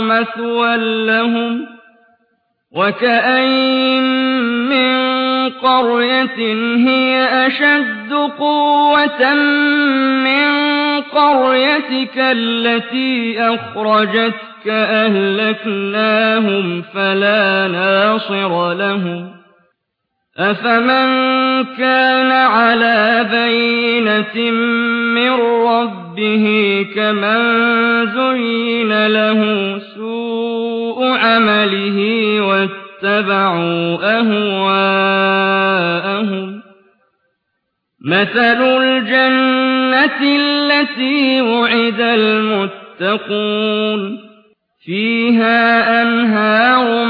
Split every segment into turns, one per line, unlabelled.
مَثْوًى لَّهُمْ ۖ وَكَأَيِّن مِّن قَرْيَةٍ هِيَ أَشَدُّ قُوَّةً مِّن قَرْيَتِكَ الَّتِي أَخْرَجَتْكَ أَهْلَكْنَاهُمْ فَلَا نَاصِرَ لَهُمْ أَفَمَن كَانَ عَلَىٰ بَيِّنَةٍ مِّن رَّبِّهِ كَمَن زُيِّنَ لَهُ سُوءُ عَمَلِهِ وَاتَّبَعُوا أَهْوَاءَهُم ۚ مَّثَلُ الْجَنَّةِ الَّتِي وُعِدَ الْمُتَّقُونَ ۖ فِيهَا أَنْهَارٌ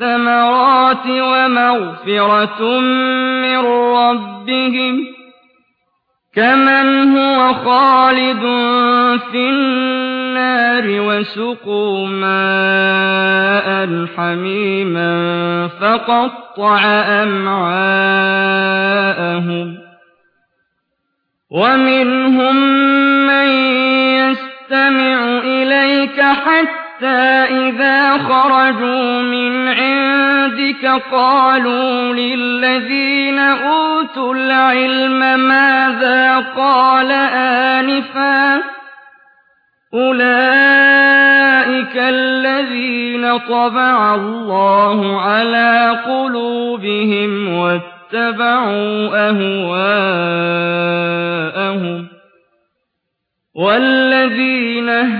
الثَّمَرَاتِ وَمَغْفِرَةٌ مِّن رَّبِّهِمْ ۖ كَمَنْ هُوَ خَالِدٌ فِي النَّارِ وَسُقُوا مَاءً حَمِيمًا فَقَطَّعَ أَمْعَاءَهُمْ وَمِنْهُم مَّن يَسْتَمِعُ إِلَيْكَ حَتَّىٰ إِذَا خَرَجُوا عِندِكَ قَالُوا لِلَّذِينَ أُوتُوا الْعِلْمَ مَاذَا قَالَ آنِفًا ۚ أُولَٰئِكَ الَّذِينَ طَبَعَ اللَّهُ عَلَىٰ قُلُوبِهِمْ وَاتَّبَعُوا أَهْوَاءَهُمْ ۚ وَالَّذِينَ